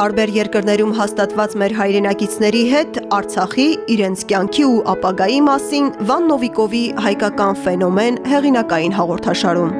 Տարբեր երկրներում հաստատված մեր հայրենակիցների հետ Արցախի, իրենց կյանքի ու ապագայի մասին Վան Նովիկովի «Հայկական ֆենոմեն» հեղինակային հաղորդաշարում։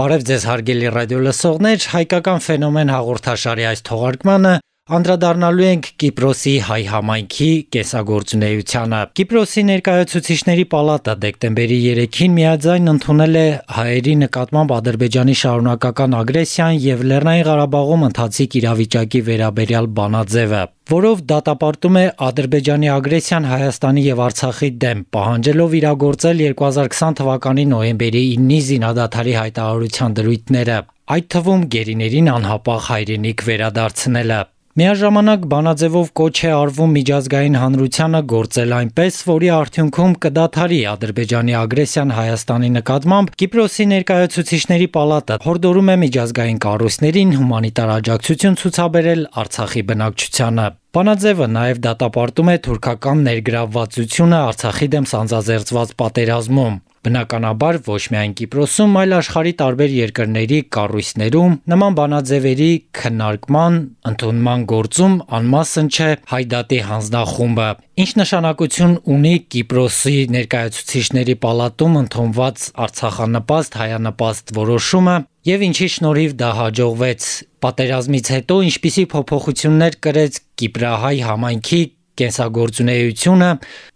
Բարև ձեզ հարգելի ռադիոլսողներ, «Հայկական ֆենոմեն» հաղորդաշարի այս թողարկմանը Անդրադառնալու ենք Կիպրոսի հայ համայնքի կեսագործունեությանը։ Կիպրոսի ներկայացուցիչների պալատը դեկտեմբերի 3-ին միաձայն ընդունել է հայերի նկատմամբ Ադրբեջանի շարունակական ագրեսիան եւ Լեռնային Ղարաբաղում ընթացիկ իրավիճակի վերաբերյալ բանաձևը, որով դատապարտում է Ադրբեջանի ագրեսիան Հայաստանի եւ Արցախի դեմ, պահանջելով իրագործել 2020 թվականի նոյեմբերի 9-ի զինադադարի հայտարարության դրույթները, այդ թվում գերիներին անհապաղ հայրենիք վերադարձնելը։ Միաժամանակ բանաձևով կոչ է արվում միջազգային հանրությանը գործել այնպես, որի արդյունքում կդադարի Ադրբեջանի ագրեսիան Հայաստանի նկատմամբ։ Կիպրոսի ներկայացուցիչների պալատը հորդորում է միջազգային կառույցներին հումանիտար աջակցություն ցուցաբերել Արցախի բնակչությանը։ Բանաձևը նաև դատապարտում է թուրքական ներգրավվածությունը Արցախի դեմ սանձազերծված պատերազմում։ Բնականաբար ոչ միայն Կիպրոսում, այլ աշխարի տարբեր երկրների կառույցներում նման բանաձևերի քննարկման, ընդունման գործում անմասն չէ Հայդատի հանձնախումբը։ Ինչ նշանակություն ունի Կիպրոսի ներկայացուցիչների պալատում ընդունված Արցախանպաստ հայանպաստ որոշումը եւ ինչի շնորհիվ դա հաջողվեց։ Պատերազմից հետո ինչպիսի փոփոխություններ կրեց Կիպրահայ համայնքի կենսագործունեությունը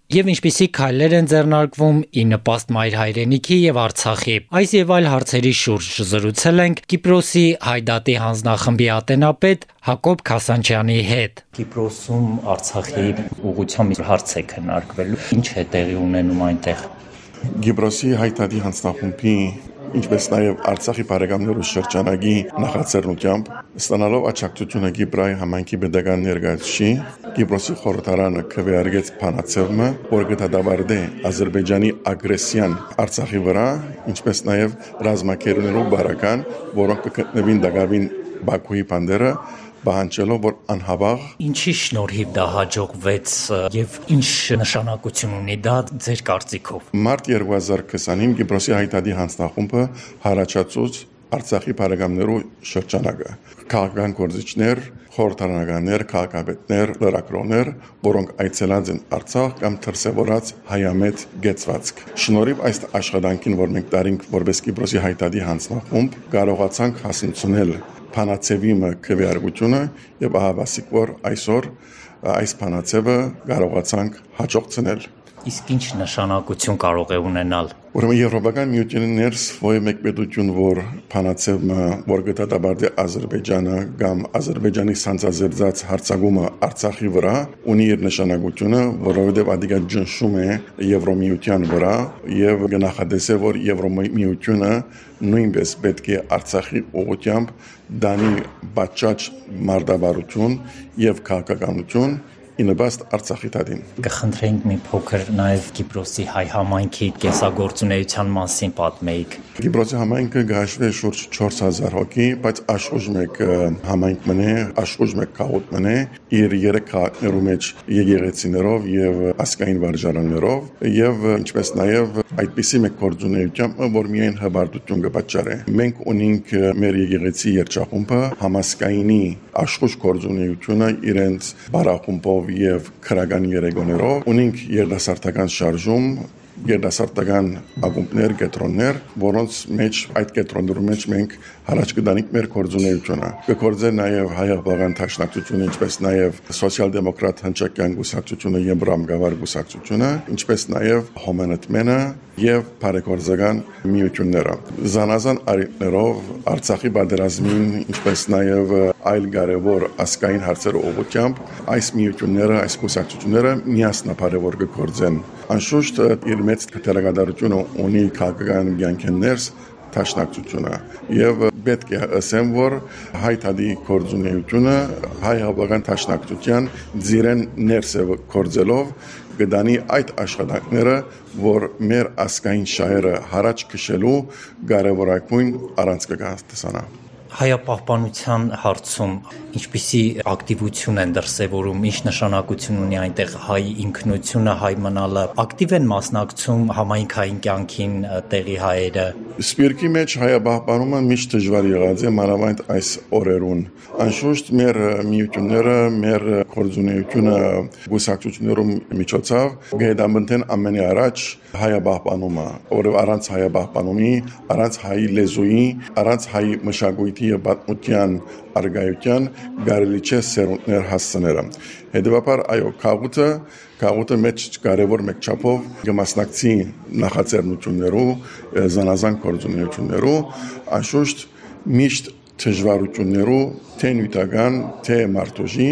եւ ինչպիսի քայլեր են ձեռնարկվում ի նպաստ մայր հայրենիքի եւ Արցախի։ Այս եւ այլ հարցերի շուրջ զրուցել ենք Կիպրոսի Հայդատի հանձնախմբի ատենապետ Հակոբ Քասանչյանի հետ։ Կիպրոսում Արցախի ուղղությամբ հարց է քննարկվելու։ Ինչ է տեղի ունենում այնտեղ։ Կիպրոսի Հայդատի հանձնախմբի ինչպես նաև Արցախի բարեկամներու շրջանագի նախաձեռնությամբ ստանալով աջակցությունը Կիպրայի համայնքի pedagogan ներկայացուցիչ Կիպրոսի խորհրդարանը քվեարկեց փանացևը, որ գտադավարդե Ադրբեջանի ագրեսիան Արցախի վրա, ինչպես նաև ռազմակերներով բարական, որոնք կգտնվին Դագավին Բաքուի բանդերը պահանջելով որ անհավաղ ինչի շնորհիվ դա հաջողվեց եւ ինչ նշանակություն ունի դա ձեր կարծիքով մարտ 2025 Կիպրոսի հայտարարի հանձնախումբը հարաճացուց Արցախի բարեկամներու շրջանակը. Քաղաքական գործիչներ, խորհրդարանականներ, քաղաքապետներ, լրագրողներ, որոնք այցելած են Արցախ կամ դրսևորած հայամետ գեցվածք։ Շնորհիվ այս աշխատանքին, որ մենք տարինք որպես Կիպրոսի հայտարարի հանձնախումբ, կարողացանք հասցնել փանացեվիմը քվեարկությունը եւ ահավասիկ որ այսօր այս փանացեվը կարողացանք հաջողցնել իսկ ինչ նշանակություն կարող է ունենալ Ուրեմն Եվրոպական միությունը ներս ովը մեկ պետություն, որ փանացևը, որ գտադաբարդի Ադրբեջանը կամ Ադրբեջանի սանձազերծած հարցակումը Արցախի վրա ունի իր նշանակությունը, որովհետև ադիգա ջնշում է Եվրոմիության վրա եւ գնահատեսե, որ Եվրոմիությունը նույնպես պետք է Արցախի ուղությամբ դանի բաճաճ մարտավարություն եւ քաղաքականություն ինыбաստ Արցախի տադին։ Կխնդրեինք մի փոքր նաև Կիպրոսի հայ համայնքի կեսագործունեության մասին պատմեիք։ Կիպրոսի համայնքը գաշվել շուրջ 4000 հոգի, բայց աշխուժ մեկ համայնք մնե, աշխուժ մեկ քաղաք մնե, իր երեք քաղաքներու մեջ եկեղեցիներով եւ ասկային վարժարաններով եւ ինչպես նաև այդպիսի մեկ գործունեությամբ, որ միայն հբարտություն կպատճառե։ Մենք ունենք մեր եկեղեցի երջախումբը համասկայինի աշխուժ գործունեությունը իրենց բարախումբով եւ քրական երեգոներով ունենք երդասարտական շարժում երդասարտական ակումբներ, կետրոններ, որոնց մեջ այդ կետրոններու մեջ մենք առաջ կդանիք մեր կորձունեությունը։ Կկործե նաև հայաբաղան թաշնակցությունը, ինչպես նաև սոցիալ-դեմոկրատ հնչակյան գուսակցությունը եւ ռամգավար գուսակցությունը, ինչպես նաև հոմենտմենը եւ բարեկորձական միությունները։ Զանազան արիներով Արցախի բادرազմին, ինչպես նաև այլ կարևոր ասկային հարցերը ողջամբ այս միությունները, այս գուսակցությունները միասնապարևոր կգործեն։ Անշուշտ իր մեծ թերագադարությունը ունի քաղաքական յանքեններս տաշնակցությունը եւ պետք է ասեմ որ հայտարարի կորձունեությունը հայ հավաքական տաշնակցության ձիրեն ներսը կորձելով գդանի այդ աշխատանքները, որ մեր ասկային շահերը հարաճ քշելու կարևորագույն առանցքը կհաստատանա։ հայապահպանության հարցում ինչպիսի ակտիվություն են դրսևորում, ինչ նշանակություն ունի այնտեղ հայ ինքնությունը, հայ մնալը, ակտիվ են մասնակցում համայնքային կյանքին տեղի հայերը։ Սպիրկի մեջ հայապահպանումը միշտ դժվար եղած է մանավանդ այս օրերուն։ Անշուշտ մեր միությունները, մեր կորձունեությունը գուսակցություններում միջոցով գեդամբնտեն ամենի առաջ հայապահպանումը, որը առանց հայապահպանումի, առանց հայ լեզուի, առանց հայ մշակույթի եւ պատմության արգայության կարելի չէ սերունդներ հասցները։ Հետևաբար այո, քաղուտը քաղուտը մեջ կարևոր մեկ չափով կմասնակցի նախաձեռնություններու, զանազան կորձունեություններու, անշուշտ միշտ դժվարություններու թե նյութական, թե մարտոժի,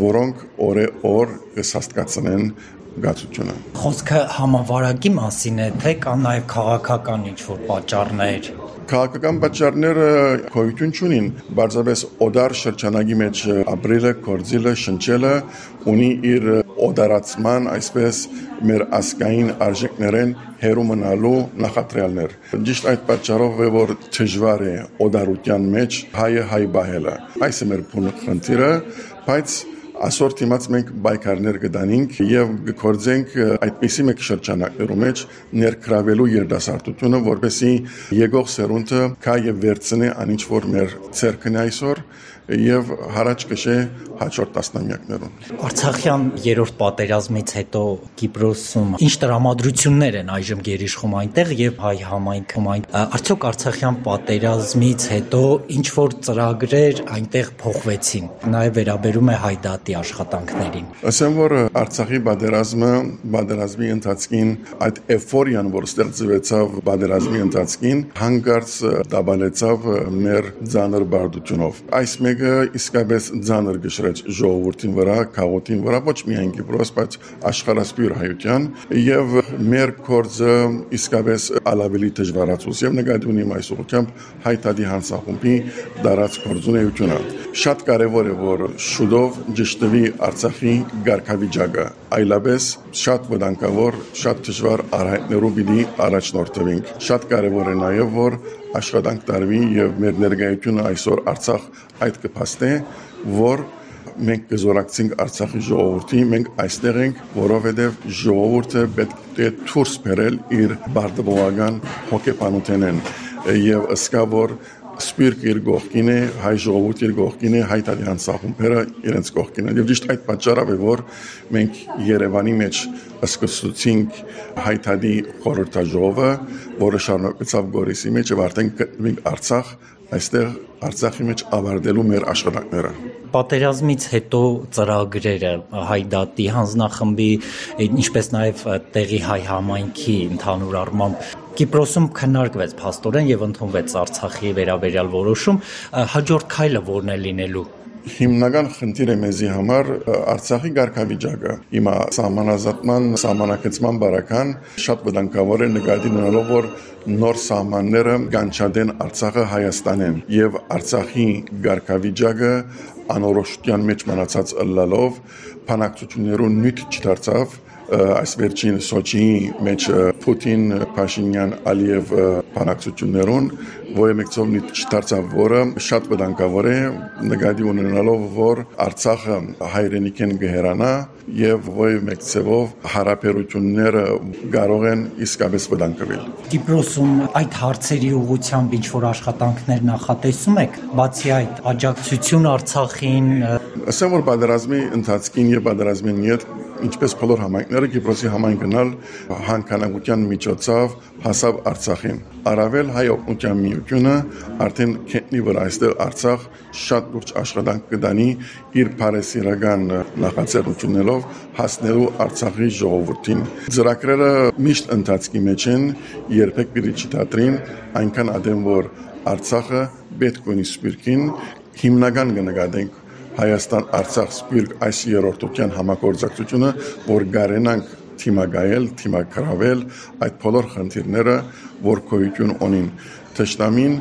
որոնք օրե օր կսաստկացնեն գացությունը։ Խոսքը համավարակի մասին է, թե կան նաև քաղաքական ինչ-որ պատճառներ։ Քաղաքական պատճառները գոյություն չունին, բարձրապես օդար շրջանագի մեջ ապրելը, կորձիլը, շնչելը ունի իր օդարացման, այսպես մեր ասկային արժեքներեն հերու մնալու նախատրյալներ։ Ճիշտ այդ պատճառով է որ դժվար է օդարության մեջ հայը հայ բահելը։ Այս է մեր փունը, բայց Այսօր դիմաց մենք բայկարներ կդանենք եւ կկործենք այդպիսի մեկ շրջանակներում մեջ ներքրավելու երդասարտությունը, որպեսի եկող սերունդը կա եւ վերցնի անիչ որ մեր ցերկն այսօր եւ հարաճ կշե հաջորդ տասնամյակներում։ Արցախյան երրորդ պատերազմից հետո Կիպրոսում ինչ տրամադրություններ են այժմ գերիշխում այնտեղ եւ հայ համայնքում այն արդյոք Արցախյան պատերազմից հետո ինչ որ ծրագրեր այնտեղ փոխվեցին։ Նաեւ վերաբերում է հայդատի աշխատանքներին։ Ասեմ որ Արցախի պատերազմը պատերազմի ընթացքին այդ էֆորիան, որ ստեղծվեցավ պատերազմի ընթացքին, հանգարց դաբալեցավ մեր ցաներ բարդությունով։ Այս մեկ մեկը իսկապես ցաներ գշրեց ժողովրդին վրա, քաղաքին վրա, ոչ միայն Կիպրոս, բայց աշխարհասպիր հայության եւ մեր կորձը իսկապես ալավելի դժվարացուց եւ նկատի ունիմ այս ուղղությամբ հայտարարի հանցախումբի դարած կորձունեությունը։ Շատ կարեւոր է որ շուտով ճշտվի Արցախի ղարքավիճակը, այլապես շատ վտանգավոր, շատ դժվար արհայտներով պիտի առաջնորդվենք։ Շատ կարեւոր է նաեւ որ աշխատանք տարվի եւ մեր ներկայությունը այսօր Արցախ այդ կփաստե, որ մենք կզորակցենք Արցախի ժողովրդի, մենք այստեղ ենք, որովհետև ժողովուրդը պետք է դուրս բերել իր բարդաբողական հոգեբանութենեն եւ ըսկա որ սպիրկ իր գողքին է, հայ ժողովուրդ իր գողքին է, հայ տալյան սախումբերը իրենց գողքին են։ Եվ ճիշտ այդ պատճառով է, որ մենք Երևանի մեջ սկսեցինք հայտարարի խորհրդաժողովը, որը շարունակվեցավ Գորիսի մեջ եւ արդեն գտնվենք Արցախ, այստեղ Արցախի մեջ ավարտելու մեր աշխատանքները։ Պատերազմից հետո ծրագրերը հայդատի հանձնախմբի, ինչպես նաև տեղի հայ համայնքի ընդհանուր առմամբ Կիպրոսում քննարկվեց փաստորեն եւ ընդունվեց Արցախի վերաբերյալ որոշում, հաջորդ քայլը որն է լինելու հիմնական խնդիրը մեզի համար Արցախի ղարքավիճակը։ Հիմա սահմանազատման, սահմանակեցման բարական շատ վտանգավոր է նկատի ունենալով, որ նոր սահմանները կանչադեն Արցախը Հայաստանեն եւ Արցախի ղարքավիճակը անորոշության մեջ մնացած ըլլալով փանակցություններուն նյութ չդարձավ այս վերջին Սոչիի մեջ Պուտին, Փաշինյան, Ալիև բանակցություններուն ոյեմեկցով չդարձավ, որը շատ վտանգավոր է նկատի ունենալով, որ Արցախը հայրենիքեն գերանա եւ ոյեմեկցով հարաբերությունները կարող են իսկապես վտանգվել։ Կիպրոսում այդ հարցերի ուղղությամբ ինչ որ աշխատանքներ նախատեսում եք, բացի այդ աջակցություն Արցախին, ասեմ որ պատերազմի ընթացքին եւ պատերազմին հետ ինչպես բոլոր համայնքները Կիպրոսի համայն գնալ հանքանակության միջոցով հասավ Արցախին։ Արավել հայ օգնության միությունը արդեն քետնի վրա այստեղ Արցախ շատ լուրջ աշխատանք կդանի իր բարեսիրական նախաձեռնություններով հասնելու Արցախի ժողովրդին։ Ծրագրերը միշտ ընթացքի մեջ են, երբեք պիտի չդատրին, այնքան ադեմ որ Արցախը պետք ունի սպիրկին հիմնական կնկատենք Հայաստան-Արցախ սպիրկ այս երրորդության համագործակցությունը, որ գարենանք թիմագայել, թիմակրավել այդ բոլոր խնդիրները, որ գոյություն ունին Թշնամին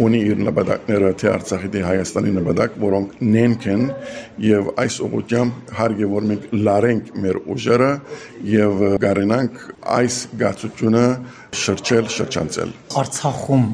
ունի իր նպատակները թե Արցախի թե Հայաստանի նպատակ, որոնք նենք են եւ այս ուղղությամբ հարգե որ մենք լարենք մեր ուժերը եւ գարենանք այս գացությունը շրջել, շրջանցել։ Արցախում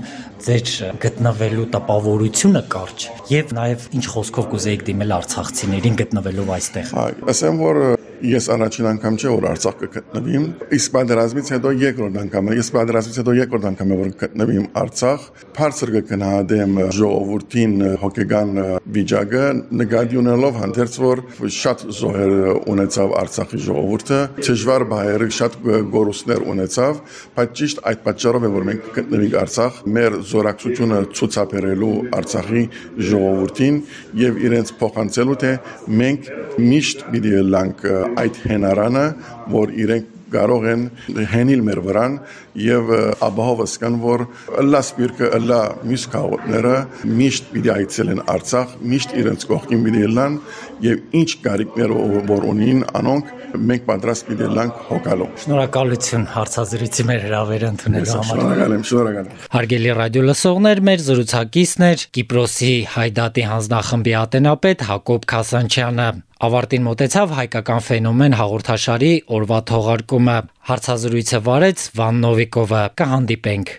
ձեր գտնվելու տպավորությունը կարճ եւ նաեւ ինչ խոսքով կուզեիք դիմել արցախցիներին գտնվելով այստեղ։ Ասեմ որ Ես առաջին անգամ չէ որ Արցախ կգտնվիմ, իսկ պատերազմից հետո երկրորդ անգամ Ես պատերազմից հետո երկրորդ անգամ եմ որ կգտնվիմ Արցախ։ Բարձր կգնահատեմ ժողովրդին հոգեգան վիճակը, նկատի ունելով հանդերձ որ շատ զոհեր ունեցավ Արցախի ժողովուրդը, դժվար բայերը շատ գորուսներ ունեցավ, բայց ճիշտ այդ պատճառով է որ մենք կգտնվենք Արցախ, մեր զորակցությունը ցուցաբերելու Արցախի ժողովրդին եւ իրենց փոխանցելու թե մենք միշտ պիտի լանք այդ հենարանը, որ իրենք կարող են հենիլ մեր վրան եւ ապահովս կան որ լա սպիրկը լա մյուս քաղաքները միշտ պիտի այցելեն Արցախ միշտ իրենց կողքին պիտի լան եւ ինչ կարիքներ որ ունին անոնք մենք պատրաստ պիտի լանք հոգալու շնորհակալություն հարցազրույցի մեր հրավերը ընդունելու համար շնորհակալ եմ շնորհակալ հարգելի ռադիո լսողներ մեր զրուցակիցն էր Կիպրոսի Հայդատի հանձնախմբի ատենապետ Հակոբ Քասանչյանը Ավարտին մտեցավ հայկական ֆենոմեն հաղորդաշարի օրվա թողարկումը։ Հարցազրույցը վարեց Վան Նովիկովը։ Կհանդիպենք